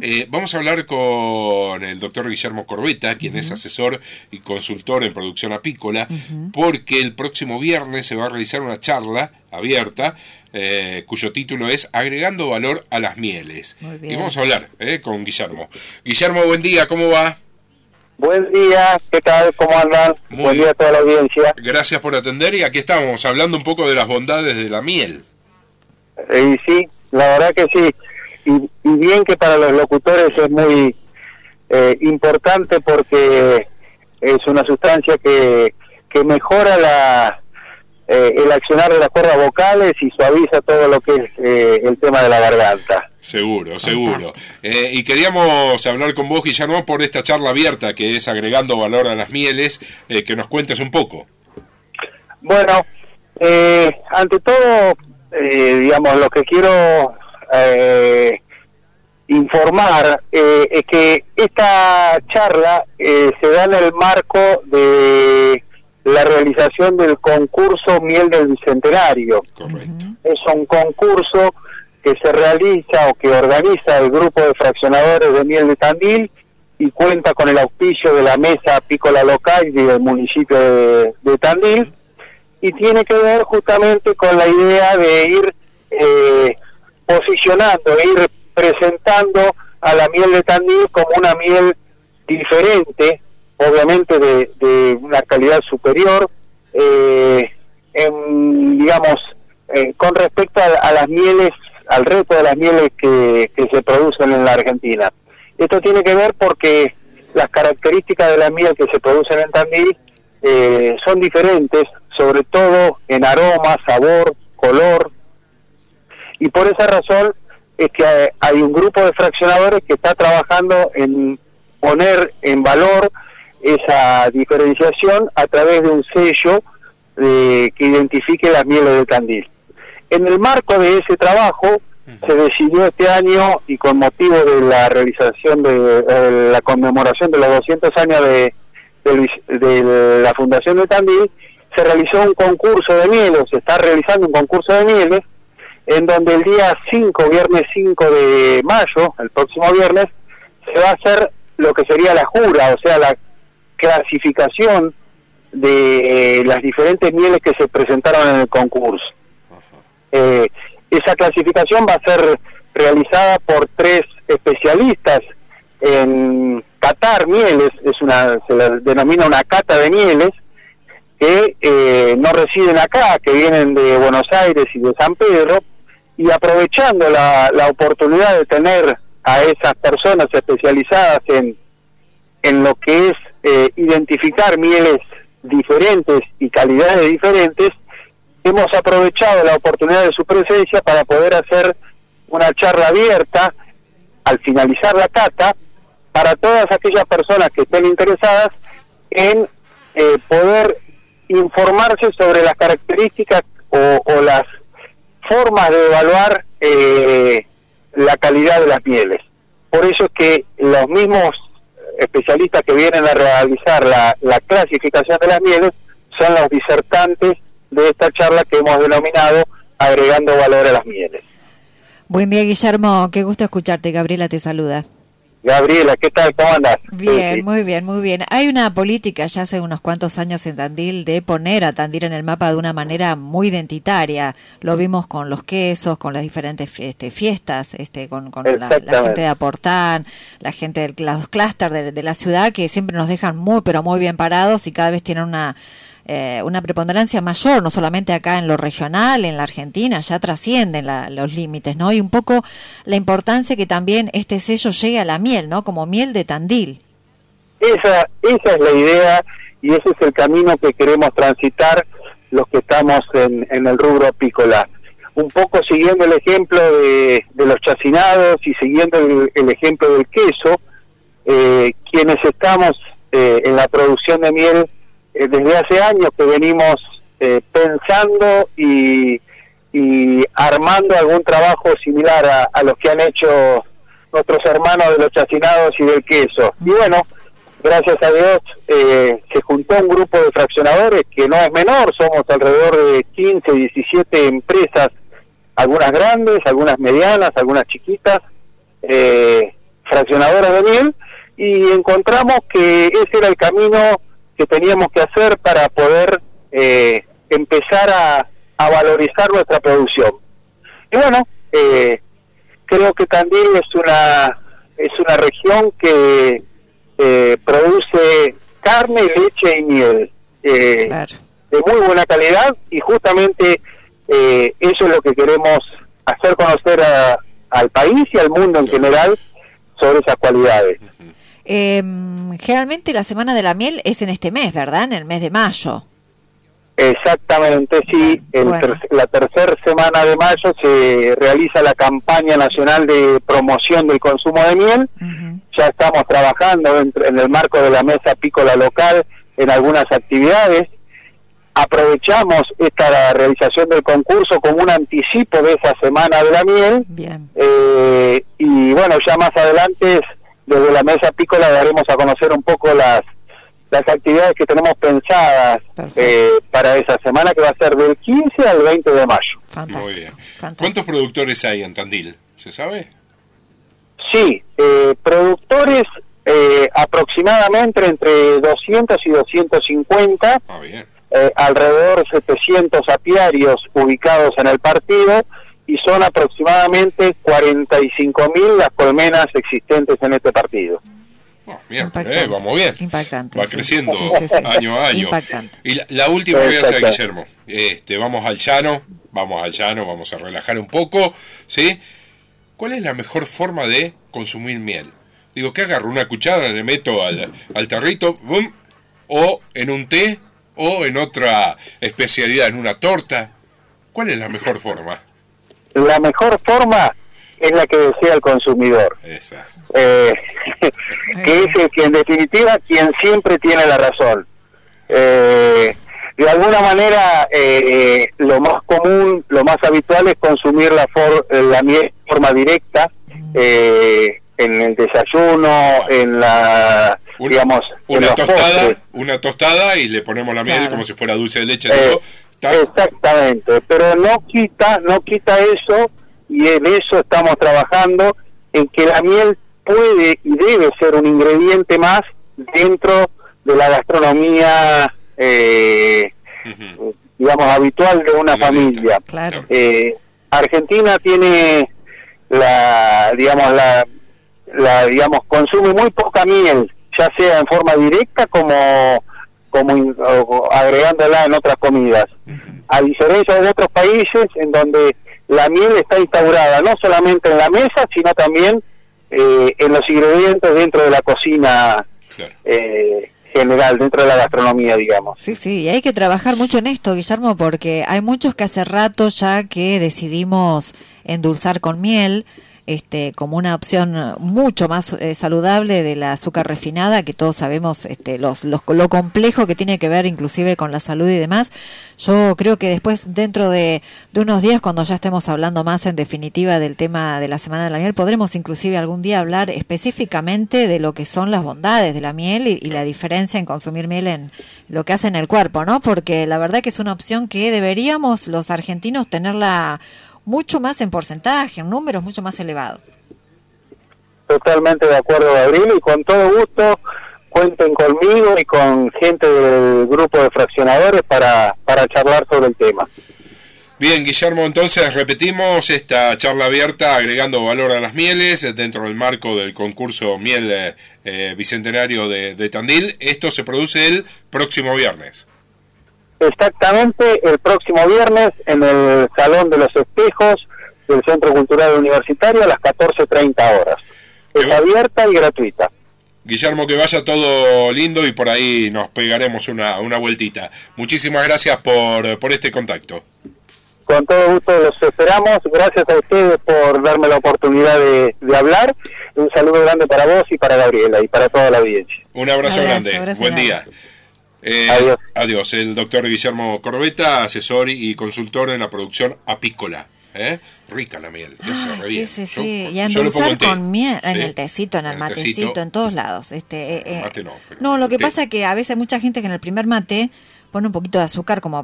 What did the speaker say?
Eh, vamos a hablar con el doctor Guillermo Corbeta, quien es asesor y consultor en producción apícola, porque el próximo viernes se va a realizar una charla abierta eh, cuyo título es Agregando valor a las mieles. Y vamos a hablar eh, con Guillermo. Guillermo, buen día, ¿cómo va? Buen día, ¿qué tal? ¿Cómo andan? buen día a toda la audiencia. Gracias por atender y aquí estamos hablando un poco de las bondades de la miel. Y sí, la verdad que sí. Y, bien que para los locutores es muy eh, importante porque es una sustancia que, que mejora la, eh, el accionar de las cuerdas vocales y suaviza todo lo que es eh, el tema de la garganta. Seguro, seguro. Eh, y queríamos hablar con vos, Guillermo, por esta charla abierta que es agregando valor a las mieles, que nos cuentes un poco. Bueno, ante todo, digamos, lo que quiero informar es que esta charla se da en el marco de la realización del concurso Miel del Bicentenario. Es un concurso que se realiza o que organiza el grupo de fraccionadores de miel de Tandil y cuenta con el auspicio de la mesa apícola local y del municipio de, Tandil y tiene que ver justamente con la idea de ir eh, posicionando, de ir presentando a la miel de Tandil como una miel diferente obviamente de, una calidad superior, eh, en, digamos, eh, con respecto a, las mieles, al resto de las mieles que, se producen en la Argentina. Esto tiene que ver porque las características de la miel que se producen en Tandil eh, son diferentes, sobre todo en aroma, sabor, color, y por esa razón es que hay un grupo de fraccionadores que está trabajando en poner en valor esa diferenciación a través de un sello que identifique las mieles de Candil. En el marco de ese trabajo se decidió este año y con motivo de la realización de la conmemoración de los 200 años de, de, la Fundación de Tandil, se realizó un concurso de mieles, se está realizando un concurso de mieles, en donde el día 5, viernes 5 de mayo, el próximo viernes, se va a hacer lo que sería la jura, o sea, la clasificación de las diferentes mieles que se presentaron en el concurso. Eh, esa clasificación va a ser realizada por tres especialistas en catar mieles, es una se denomina una cata de mieles que eh, no residen acá, que vienen de Buenos Aires y de San Pedro, y aprovechando la, la oportunidad de tener a esas personas especializadas en, en lo que es eh, identificar mieles diferentes y calidades diferentes, hemos aprovechado la oportunidad de su presencia para poder hacer una charla abierta al finalizar la cata para todas aquellas personas que estén interesadas en eh, poder informarse sobre las características o, las formas de evaluar eh, la calidad de las mieles. Por eso es que los mismos especialistas que vienen a realizar la, la clasificación de las mieles son los disertantes de esta charla que hemos denominado agregando valor a las mieles. Buen día, Guillermo. Qué gusto escucharte. Gabriela te saluda. Gabriela, ¿qué tal? ¿Cómo andas? Bien, muy bien, muy bien. Hay una política ya hace unos cuantos años en Tandil de poner a Tandil en el mapa de una manera muy identitaria. Lo vimos con los quesos, con las diferentes este, fiestas, este, con, la, gente de Aportán, la gente de los clústeres de la ciudad que siempre nos dejan muy, pero muy bien parados y cada vez tienen una eh, una preponderancia mayor, no solamente acá en lo regional, en la Argentina, ya trascienden los límites, ¿no? Y un poco la importancia que también este sello llegue a la miel, ¿no? Como miel de Tandil. Esa, esa es la idea y ese es el camino que queremos transitar los que estamos en, el rubro apícola. Un poco siguiendo el ejemplo de, los chacinados y siguiendo el, ejemplo del queso, eh, quienes estamos eh, en la producción de miel eh, desde hace años que venimos eh, pensando y, armando algún trabajo similar a, a, los que han hecho nuestros hermanos de los chacinados y del queso. Y bueno, gracias a Dios eh, se juntó un grupo de fraccionadores que no es menor, somos alrededor de 15, 17 empresas, algunas grandes, algunas medianas, algunas chiquitas, eh, fraccionadoras de miel y encontramos que ese era el camino que teníamos que hacer para poder eh, empezar a, valorizar nuestra producción. Y bueno, eh, creo que también es una es una región que eh, produce carne, leche y miel de muy buena calidad y justamente eso es lo que queremos hacer conocer al país y al mundo en general sobre esas cualidades. Eh, generalmente la Semana de la Miel es en este mes, ¿verdad? En el mes de mayo. Exactamente, sí. la tercera semana de mayo se realiza la campaña nacional de promoción del consumo de miel. Ya estamos trabajando en, el marco de la mesa apícola local en algunas actividades. Aprovechamos esta realización del concurso como un anticipo de esa semana de la miel. Bien. Eh, y bueno, ya más adelante desde la mesa pícola daremos a conocer un poco las las actividades que tenemos pensadas eh, para esa semana que va a ser del 15 al 20 de mayo. Muy bien. ¿Cuántos productores hay en Tandil? ¿Se sabe? Sí, eh, productores eh, aproximadamente entre 200 y 250. Ah, bien. alrededor de 700 apiarios ubicados en el partido y son aproximadamente 45.000 las colmenas existentes en este partido. Oh, eh, vamos bien. Impactante. Va creciendo año a año. Y la, última voy a hacer, Guillermo. Este, vamos al llano, vamos al llano, vamos a relajar un poco, ¿sí? ¿Cuál es la mejor forma de consumir miel? Digo, ¿qué agarro? ¿Una cuchara, le meto al, al tarrito, boom, o en un té, o en otra especialidad, en una torta? ¿Cuál es la mejor forma? La mejor forma es la que desea el consumidor. Eh, que es el que en definitiva quien siempre tiene la razón. Eh, de alguna manera eh, lo más común, lo más habitual es consumir la, la miel de forma directa en el desayuno, en la digamos una tostada, una tostada y le ponemos la miel como si fuera dulce de leche. Exactamente, pero no quita, no quita eso y en eso estamos trabajando en que la miel puede y debe ser un ingrediente más dentro de la gastronomía, eh, digamos, habitual de una familia. Eh, Argentina tiene la, digamos, la, la, digamos, consume muy poca miel, ya sea en forma directa como como agregándola en otras comidas. A diferencia de otros países en donde la miel está instaurada no solamente en la mesa, sino también eh, en los ingredientes dentro de la cocina eh, general, dentro de la gastronomía, digamos. Sí, sí, y hay que trabajar mucho en esto, Guillermo, porque hay muchos que hace rato ya que decidimos endulzar con miel este, como una opción mucho más eh, saludable de la azúcar refinada, que todos sabemos este, los, lo complejo que tiene que ver inclusive con la salud y demás. Yo creo que después, dentro de, unos días, cuando ya estemos hablando más en definitiva del tema de la Semana de la Miel, podremos inclusive algún día hablar específicamente de lo que son las bondades de la miel y, y la diferencia en consumir miel en lo que hace en el cuerpo, ¿no? Porque la verdad que es una opción que deberíamos los argentinos tenerla mucho más en porcentaje, en números mucho más elevados. Totalmente de acuerdo, Gabriel, y con todo gusto cuenten conmigo y con gente del grupo de fraccionadores para, para charlar sobre el tema. Bien, Guillermo, entonces repetimos esta charla abierta agregando valor a las mieles dentro del marco del concurso Miel eh, eh, Bicentenario de, de Tandil. Esto se produce el próximo viernes. Exactamente, el próximo viernes en el Salón de los Espejos del Centro Cultural Universitario a las 14.30 horas. Es abierta y gratuita. Guillermo, que vaya todo lindo y por ahí nos pegaremos una, una vueltita. Muchísimas gracias por, por este contacto. Con todo gusto los esperamos. Gracias a ustedes por darme la oportunidad de, hablar. Un saludo grande para vos y para Gabriela y para toda la audiencia. Un abrazo, grande. Buen día. Eh, adiós. Adiós. El doctor Guillermo Corbeta, asesor y consultor en la producción apícola. ¿Eh? Rica la miel. Ah, sí, sí, sí. y endulzar con miel, en el tecito, en el, matecito, en todos lados. Este, eh, eh. no, no, lo que pasa es que a veces mucha gente que en el primer mate pone un poquito de azúcar como para